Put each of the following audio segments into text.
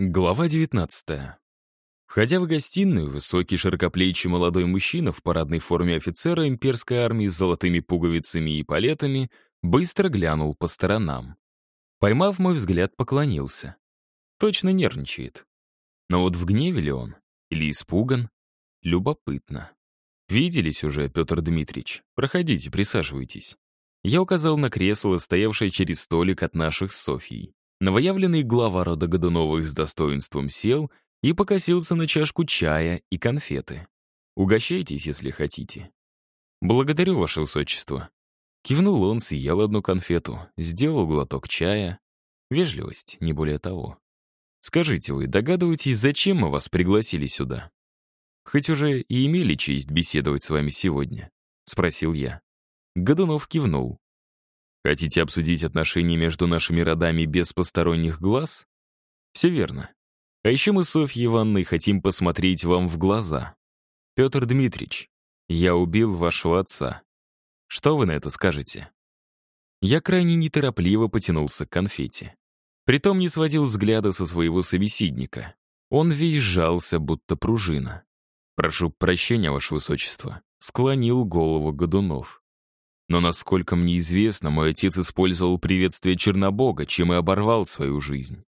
Глава 19. Входя в гостиную, высокий широкоплечий молодой мужчина в парадной форме офицера имперской армии с золотыми пуговицами и палетами быстро глянул по сторонам. Поймав мой взгляд, поклонился. Точно нервничает. Но вот в гневе ли он? Или испуган? Любопытно. Виделись уже, Петр Дмитриевич. Проходите, присаживайтесь. Я указал на кресло, стоявшее через столик от наших с Софьей. Новоявленный глава рода Годуновых с достоинством сел и покосился на чашку чая и конфеты. «Угощайтесь, если хотите». «Благодарю, ваше высочество». Кивнул он, съел одну конфету, сделал глоток чая. Вежливость, не более того. «Скажите, вы догадываетесь, зачем мы вас пригласили сюда?» «Хоть уже и имели честь беседовать с вами сегодня?» — спросил я. Годунов кивнул. Хотите обсудить отношения между нашими родами без посторонних глаз? Все верно. А еще мы с Софьей Ивановной хотим посмотреть вам в глаза. Петр Дмитриевич, я убил вашего отца. Что вы на это скажете? Я крайне неторопливо потянулся к конфете. Притом не сводил взгляда со своего собеседника. Он весь сжался, будто пружина. «Прошу прощения, Ваше Высочество», — склонил голову Годунов. Но, насколько мне известно, мой отец использовал приветствие Чернобога, чем и оборвал свою жизнь.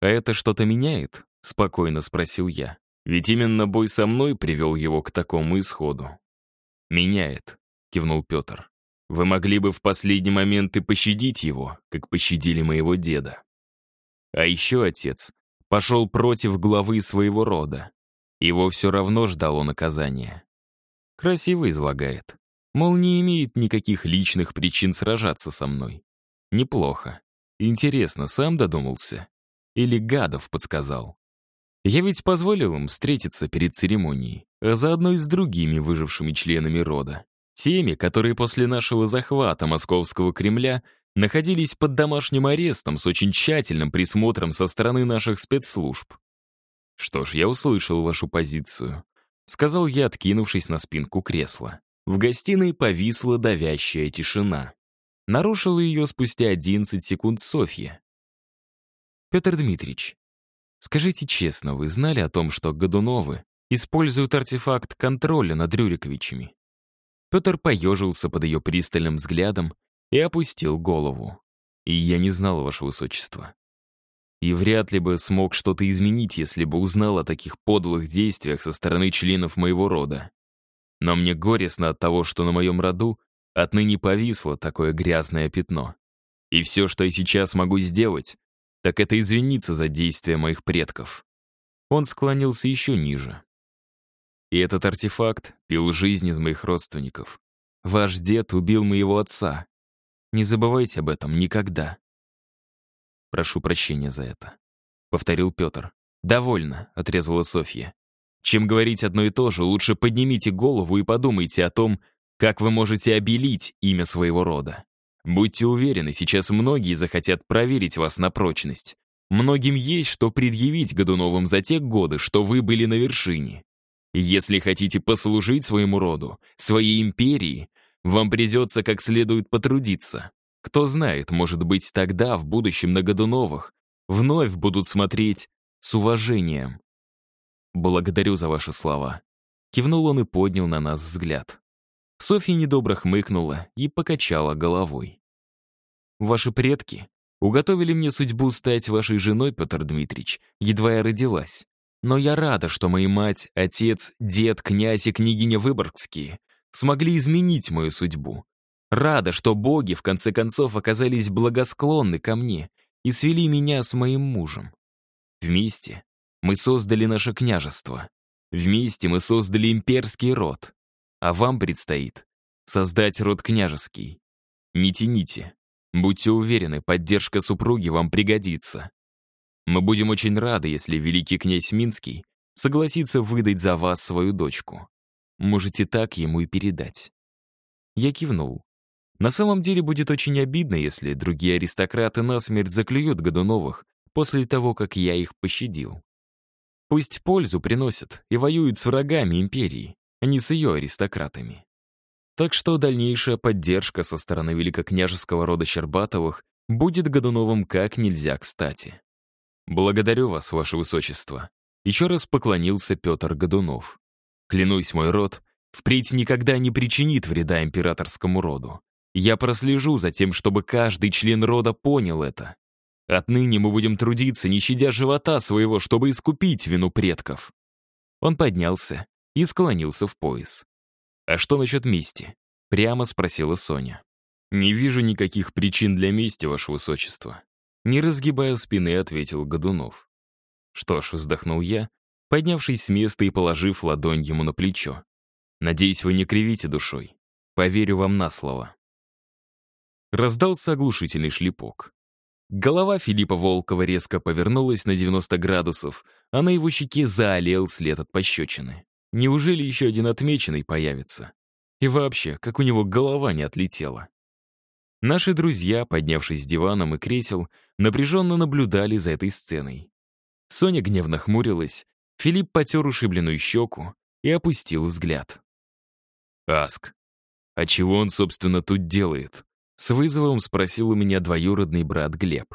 «А это что-то меняет?» — спокойно спросил я. «Ведь именно бой со мной привел его к такому исходу». «Меняет», — кивнул Петр. «Вы могли бы в последний момент и пощадить его, как пощадили моего деда. А еще отец пошел против главы своего рода. Его все равно ждало наказание. Красиво излагает. Мол, не имеет никаких личных причин сражаться со мной. Неплохо. Интересно, сам додумался? Или Гадов подсказал? Я ведь позволил им встретиться перед церемонией, а заодно и с другими выжившими членами рода. Теми, которые после нашего захвата Московского Кремля находились под домашним арестом с очень тщательным присмотром со стороны наших спецслужб. «Что ж, я услышал вашу позицию», — сказал я, откинувшись на спинку кресла. В гостиной повисла давящая тишина. Нарушила ее спустя 11 секунд Софья. «Петр Дмитриевич, скажите честно, вы знали о том, что Годуновы используют артефакт контроля над Рюриковичами?» Петр поежился под ее пристальным взглядом и опустил голову. «И я не знал, ваше высочество. И вряд ли бы смог что-то изменить, если бы узнал о таких подлых действиях со стороны членов моего рода. Но мне горестно от того, что на моем роду отныне повисло такое грязное пятно. И все, что я сейчас могу сделать, так это извиниться за действия моих предков. Он склонился еще ниже. И этот артефакт пил жизнь из моих родственников. Ваш дед убил моего отца. Не забывайте об этом никогда. Прошу прощения за это. Повторил Петр. «Довольно», — отрезала Софья. Чем говорить одно и то же, лучше поднимите голову и подумайте о том, как вы можете обелить имя своего рода. Будьте уверены, сейчас многие захотят проверить вас на прочность. Многим есть что предъявить Годуновым за те годы, что вы были на вершине. если хотите послужить своему роду, своей империи, вам придется как следует потрудиться. Кто знает, может быть, тогда, в будущем на Годуновых, вновь будут смотреть с уважением. «Благодарю за ваши слова». Кивнул он и поднял на нас взгляд. Софья недобро хмыкнула и покачала головой. «Ваши предки уготовили мне судьбу стать вашей женой, Петр Дмитриевич, едва я родилась. Но я рада, что мои мать, отец, дед, князь и княгиня Выборгские смогли изменить мою судьбу. Рада, что боги, в конце концов, оказались благосклонны ко мне и свели меня с моим мужем. Вместе мы создали наше княжество. Вместе мы создали имперский род. А вам предстоит создать род княжеский. Не тяните. Будьте уверены, поддержка супруги вам пригодится. Мы будем очень рады, если великий князь Минский согласится выдать за вас свою дочку. Можете так ему и передать. Я кивнул. На самом деле будет очень обидно, если другие аристократы насмерть заклюют Годуновых после того, как я их пощадил. Пусть пользу приносят и воюют с врагами империи, а не с ее аристократами. Так что дальнейшая поддержка со стороны великокняжеского рода Щербатовых будет Годуновым как нельзя кстати. «Благодарю вас, ваше высочество». Еще раз поклонился Петр Годунов. «Клянусь, мой род впредь никогда не причинит вреда императорскому роду. Я прослежу за тем, чтобы каждый член рода понял это. Отныне мы будем трудиться, не щадя живота своего, чтобы искупить вину предков». Он поднялся и склонился в пояс. «А что насчет мести?» — прямо спросила Соня. «Не вижу никаких причин для мести, ваше высочество». Не разгибая спины, ответил Годунов. «Что ж», — вздохнул я, поднявшись с места и положив ладонь ему на плечо. «Надеюсь, вы не кривите душой. Поверю вам на слово». Раздался оглушительный шлепок. Голова Филиппа Волкова резко повернулась на 90 градусов, а на его щеке заолел след от пощечины. Неужели еще один отмеченный появится? И вообще, как у него голова не отлетела? Наши друзья, поднявшись с диваном и кресел, напряженно наблюдали за этой сценой. Соня гневно хмурилась, Филипп потер ушибленную щеку и опустил взгляд. «Аск, а чего он, собственно, тут делает?» С вызовом спросил у меня двоюродный брат Глеб.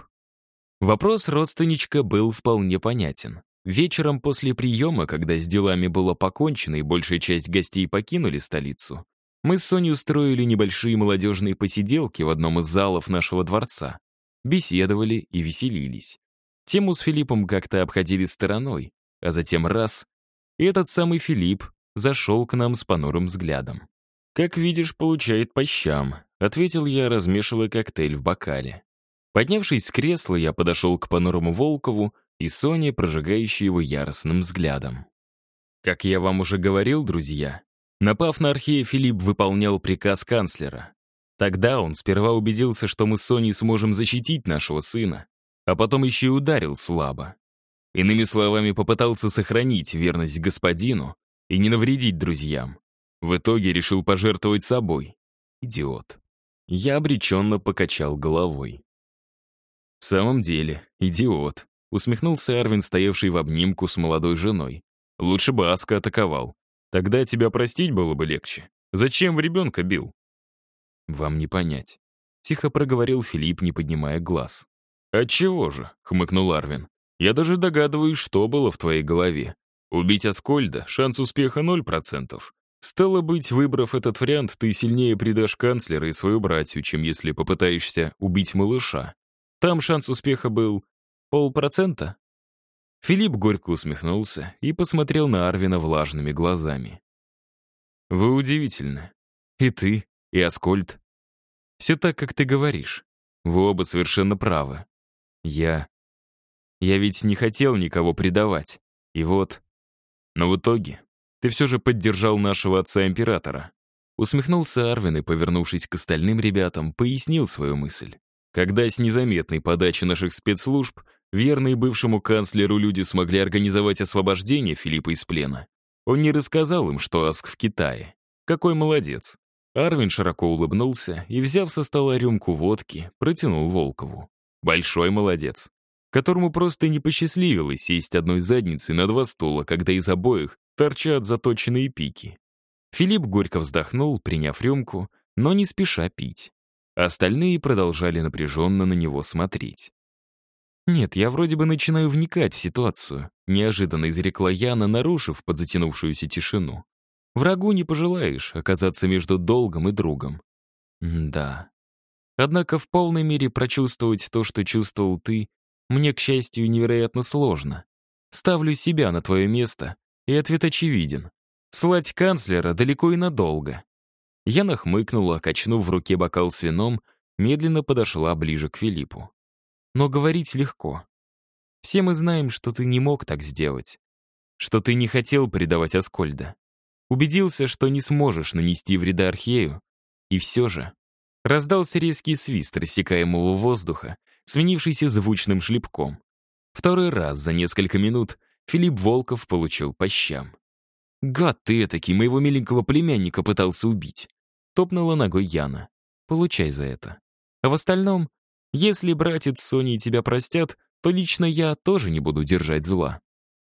Вопрос родственничка был вполне понятен. Вечером после приема, когда с делами было покончено и большая часть гостей покинули столицу, мы с Соней устроили небольшие молодежные посиделки в одном из залов нашего дворца. Беседовали и веселились. Тему с Филиппом как-то обходили стороной, а затем раз, и этот самый Филипп зашел к нам с понурым взглядом. «Как видишь, получает по щам», — ответил я, размешивая коктейль в бокале. Поднявшись с кресла, я подошел к понурому Волкову и Соне, прожигающей его яростным взглядом. Как я вам уже говорил, друзья, напав на Архея, Филипп выполнял приказ канцлера. Тогда он сперва убедился, что мы с Соней сможем защитить нашего сына, а потом еще и ударил слабо. Иными словами, попытался сохранить верность господину и не навредить друзьям. В итоге решил пожертвовать собой. Идиот. Я обреченно покачал головой. В самом деле, идиот. Усмехнулся Арвин, стоявший в обнимку с молодой женой. Лучше бы Аска атаковал. Тогда тебя простить было бы легче. Зачем в ребенка бил? Вам не понять. Тихо проговорил Филипп, не поднимая глаз. «Отчего же?» — хмыкнул Арвин. «Я даже догадываюсь, что было в твоей голове. Убить Аскольда — шанс успеха ноль процентов. Стало быть, выбрав этот вариант, ты сильнее предашь канцлера и свою братью, чем если попытаешься убить малыша. Там шанс успеха был полпроцента. Филипп горько усмехнулся и посмотрел на Арвина влажными глазами. «Вы удивительны. И ты, и Аскольд. Все так, как ты говоришь. Вы оба совершенно правы. Я... Я ведь не хотел никого предавать. И вот... Но в итоге ты все же поддержал нашего отца-императора». Усмехнулся Арвин и, повернувшись к остальным ребятам, пояснил свою мысль. Когда с незаметной подачи наших спецслужб верные бывшему канцлеру люди смогли организовать освобождение Филиппа из плена, он не рассказал им, что Аск в Китае. Какой молодец. Арвин широко улыбнулся и, взяв со стола рюмку водки, протянул Волкову. Большой молодец. Которому просто не посчастливилось сесть одной задницей на два стула, когда из обоих торчат заточенные пики. Филипп горько вздохнул, приняв рюмку, но не спеша пить. Остальные продолжали напряженно на него смотреть. «Нет, я вроде бы начинаю вникать в ситуацию», неожиданно изрекла Яна, нарушив подзатянувшуюся тишину. «Врагу не пожелаешь оказаться между долгом и другом». Да. Однако в полной мере прочувствовать то, что чувствовал ты, мне, к счастью, невероятно сложно. Ставлю себя на твое место и ответ очевиден. Слать канцлера далеко и надолго. Я нахмыкнула, качнув в руке бокал с вином, медленно подошла ближе к Филиппу. Но говорить легко. Все мы знаем, что ты не мог так сделать. Что ты не хотел предавать Аскольда. Убедился, что не сможешь нанести вреда Архею. И все же раздался резкий свист рассекаемого воздуха, сменившийся звучным шлепком. Второй раз за несколько минут Филипп Волков получил по щам. «Гад ты этакий, моего миленького племянника пытался убить!» Топнула ногой Яна. «Получай за это. А в остальном, если братец с Соней тебя простят, то лично я тоже не буду держать зла».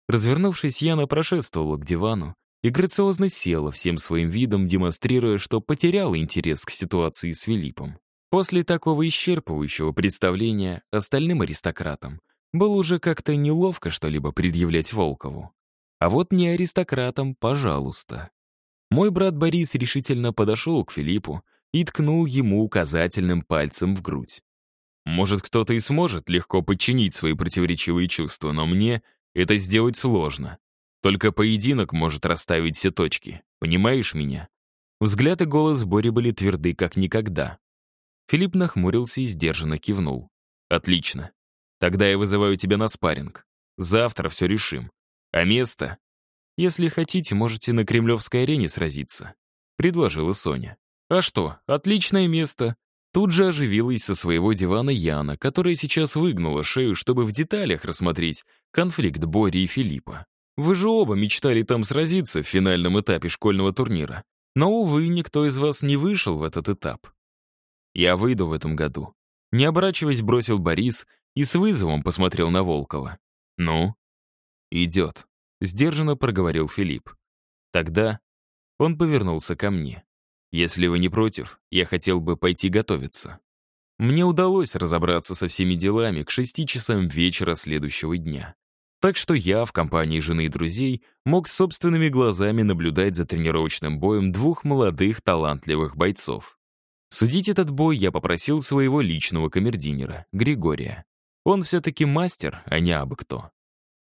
Развернувшись, Яна прошествовала к дивану и грациозно села всем своим видом, демонстрируя, что потеряла интерес к ситуации с Филиппом. После такого исчерпывающего представления остальным аристократам было уже как-то неловко что-либо предъявлять Волкову. А вот не аристократам, пожалуйста. Мой брат Борис решительно подошел к Филиппу и ткнул ему указательным пальцем в грудь. Может, кто-то и сможет легко подчинить свои противоречивые чувства, но мне это сделать сложно. Только поединок может расставить все точки. Понимаешь меня? Взгляд и голос Бори были тверды, как никогда. Филипп нахмурился и сдержанно кивнул. «Отлично. Тогда я вызываю тебя на спарринг. Завтра все решим. А место? Если хотите, можете на Кремлевской арене сразиться», — предложила Соня. «А что, отличное место. Тут же оживилась со своего дивана Яна, которая сейчас выгнула шею, чтобы в деталях рассмотреть конфликт Бори и Филиппа. Вы же оба мечтали там сразиться в финальном этапе школьного турнира. Но, увы, никто из вас не вышел в этот этап. Я выйду в этом году. Не оборачиваясь, бросил Борис и с вызовом посмотрел на Волкова. «Ну?» «Идет», — сдержанно проговорил Филипп. Тогда он повернулся ко мне. Если вы не против, я хотел бы пойти готовиться. Мне удалось разобраться со всеми делами к шести часам вечера следующего дня. Так что я в компании жены и друзей мог собственными глазами наблюдать за тренировочным боем двух молодых талантливых бойцов. Судить этот бой я попросил своего личного камердинера Григория. Он все-таки мастер, а не абы кто.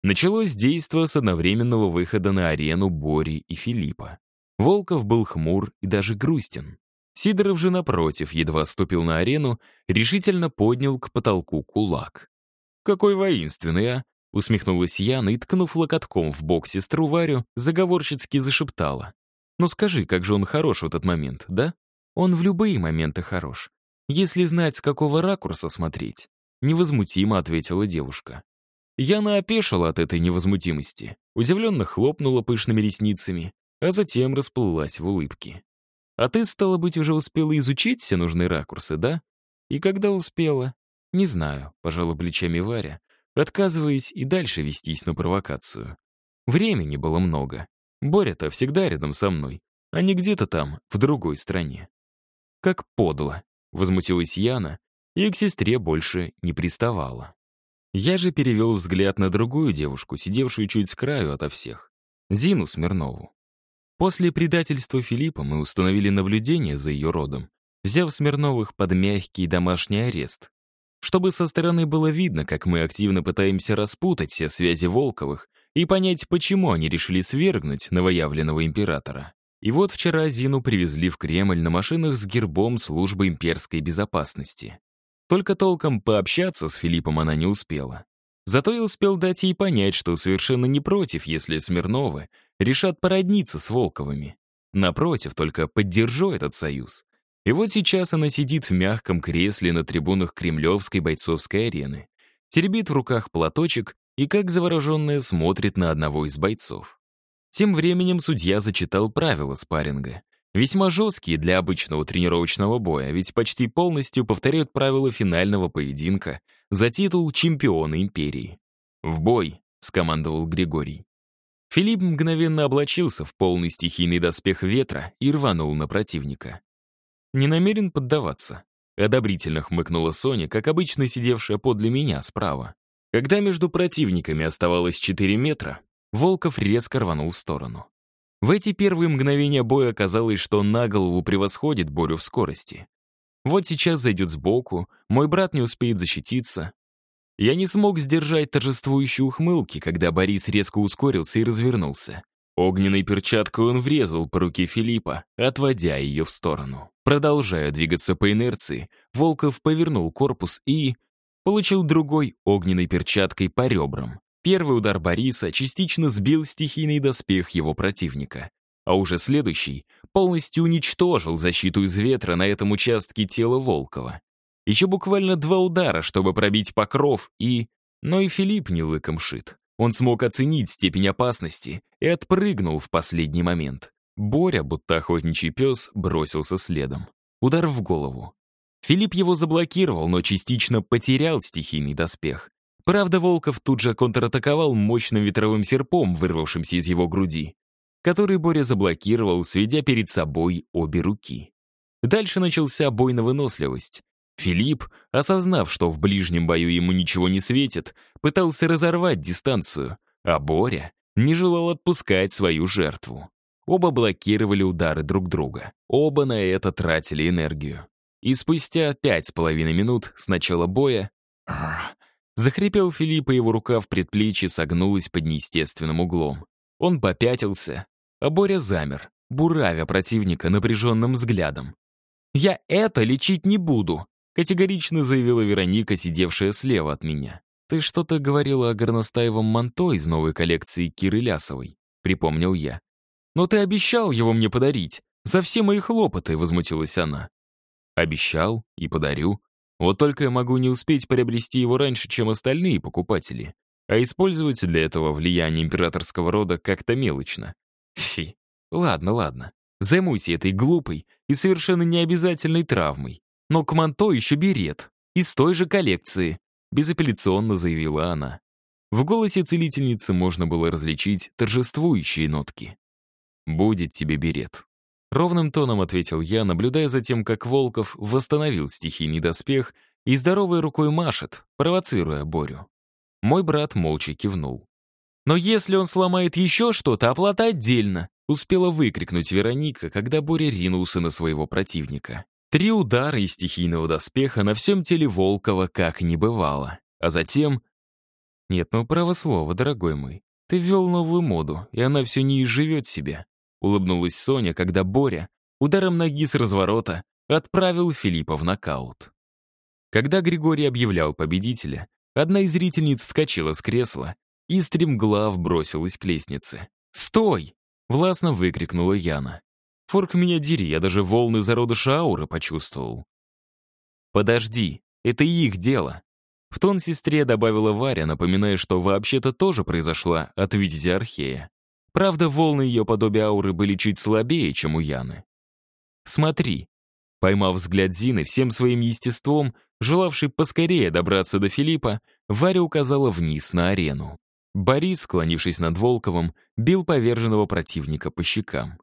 Началось действо с одновременного выхода на арену Бори и Филиппа. Волков был хмур и даже грустен. Сидоров же, напротив, едва ступил на арену, решительно поднял к потолку кулак. «Какой воинственный, а!» — усмехнулась Яна и, ткнув локотком в бок сестру Варю, заговорщицки зашептала. «Ну скажи, как же он хорош в этот момент, да? Он в любые моменты хорош. Если знать, с какого ракурса смотреть», — невозмутимо ответила девушка. Яна опешила от этой невозмутимости, удивленно хлопнула пышными ресницами, а затем расплылась в улыбке. «А ты, стало быть, уже успела изучить все нужные ракурсы, да? И когда успела?» «Не знаю», — пожала плечами Варя, отказываясь и дальше вестись на провокацию. Времени было много. Боря-то всегда рядом со мной, а не где-то там, в другой стране. «Как подло», — возмутилась Яна, и к сестре больше не приставала. Я же перевел взгляд на другую девушку, сидевшую чуть с краю ото всех. Зину Смирнову. После предательства Филиппа мы установили наблюдение за ее родом, взяв Смирновых под мягкий домашний арест. Чтобы со стороны было видно, как мы активно пытаемся распутать все связи Волковых и понять, почему они решили свергнуть новоявленного императора. И вот вчера Зину привезли в Кремль на машинах с гербом службы имперской безопасности. Только толком пообщаться с Филиппом она не успела. Зато я успел дать ей понять, что совершенно не против, если Смирновы решат породниться с Волковыми. Напротив, только поддержу этот союз. И вот сейчас она сидит в мягком кресле на трибунах Кремлевской бойцовской арены, теребит в руках платочек и, как завороженная, смотрит на одного из бойцов. Тем временем судья зачитал правила спарринга. Весьма жесткие для обычного тренировочного боя, ведь почти полностью повторяют правила финального поединка за титул чемпиона империи. «В бой!» — скомандовал Григорий. Филипп мгновенно облачился в полный стихийный доспех ветра и рванул на противника. «Не намерен поддаваться», — одобрительно хмыкнула Соня, как обычно сидевшая подле меня справа. Когда между противниками оставалось 4 метра, Волков резко рванул в сторону. В эти первые мгновения боя оказалось, что на голову превосходит Борю в скорости. Вот сейчас зайдет сбоку, мой брат не успеет защититься, я не смог сдержать торжествующие ухмылки, когда Борис резко ускорился и развернулся. Огненной перчаткой он врезал по руке Филиппа, отводя ее в сторону. Продолжая двигаться по инерции, Волков повернул корпус и... получил другой огненной перчаткой по ребрам. Первый удар Бориса частично сбил стихийный доспех его противника, а уже следующий полностью уничтожил защиту из ветра на этом участке тела Волкова. Еще буквально два удара, чтобы пробить покров, и... Но и Филипп не лыком шит. Он смог оценить степень опасности и отпрыгнул в последний момент. Боря, будто охотничий пес, бросился следом. Удар в голову. Филипп его заблокировал, но частично потерял стихийный доспех. Правда, Волков тут же контратаковал мощным ветровым серпом, вырвавшимся из его груди, который Боря заблокировал, сведя перед собой обе руки. Дальше начался бой на выносливость. Филипп, осознав, что в ближнем бою ему ничего не светит, пытался разорвать дистанцию, а Боря не желал отпускать свою жертву. Оба блокировали удары друг друга. Оба на это тратили энергию. И спустя пять с половиной минут с начала боя захрипел Филипп, и его рука в предплечье согнулась под неестественным углом. Он попятился, а Боря замер, буравя противника напряженным взглядом. «Я это лечить не буду», категорично заявила Вероника, сидевшая слева от меня. «Ты что-то говорила о горностаевом манто из новой коллекции Киры Лясовой», — припомнил я. «Но ты обещал его мне подарить. За все мои хлопоты», — возмутилась она. «Обещал и подарю. Вот только я могу не успеть приобрести его раньше, чем остальные покупатели. А использовать для этого влияние императорского рода как-то мелочно. Фи. Ладно, ладно. Займусь этой глупой и совершенно необязательной травмой. Но к манто еще берет. Из той же коллекции», — безапелляционно заявила она. В голосе целительницы можно было различить торжествующие нотки. «Будет тебе берет». Ровным тоном ответил я, наблюдая за тем, как Волков восстановил стихийный доспех и здоровой рукой машет, провоцируя Борю. Мой брат молча кивнул. «Но если он сломает еще что-то, оплата отдельно!» успела выкрикнуть Вероника, когда Боря ринулся на своего противника. Три удара из стихийного доспеха на всем теле Волкова как не бывало. А затем... Нет, ну право слово, дорогой мой. Ты ввел новую моду, и она все не изживет себя. Улыбнулась Соня, когда Боря ударом ноги с разворота отправил Филиппа в нокаут. Когда Григорий объявлял победителя, одна из зрительниц вскочила с кресла и стремглав бросилась к лестнице. «Стой!» — властно выкрикнула Яна. Форк меня дери, я даже волны зародыша ауры почувствовал. «Подожди, это их дело». В тон сестре добавила Варя, напоминая, что вообще-то тоже произошла от Витязя Архея. Правда, волны ее подобия ауры были чуть слабее, чем у Яны. «Смотри». Поймав взгляд Зины, всем своим естеством, желавший поскорее добраться до Филиппа, Варя указала вниз на арену. Борис, склонившись над Волковым, бил поверженного противника по щекам.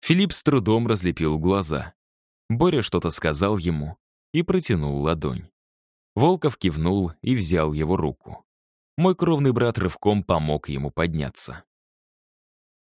Филипп с трудом разлепил глаза. Боря что-то сказал ему и протянул ладонь. Волков кивнул и взял его руку. Мой кровный брат рывком помог ему подняться.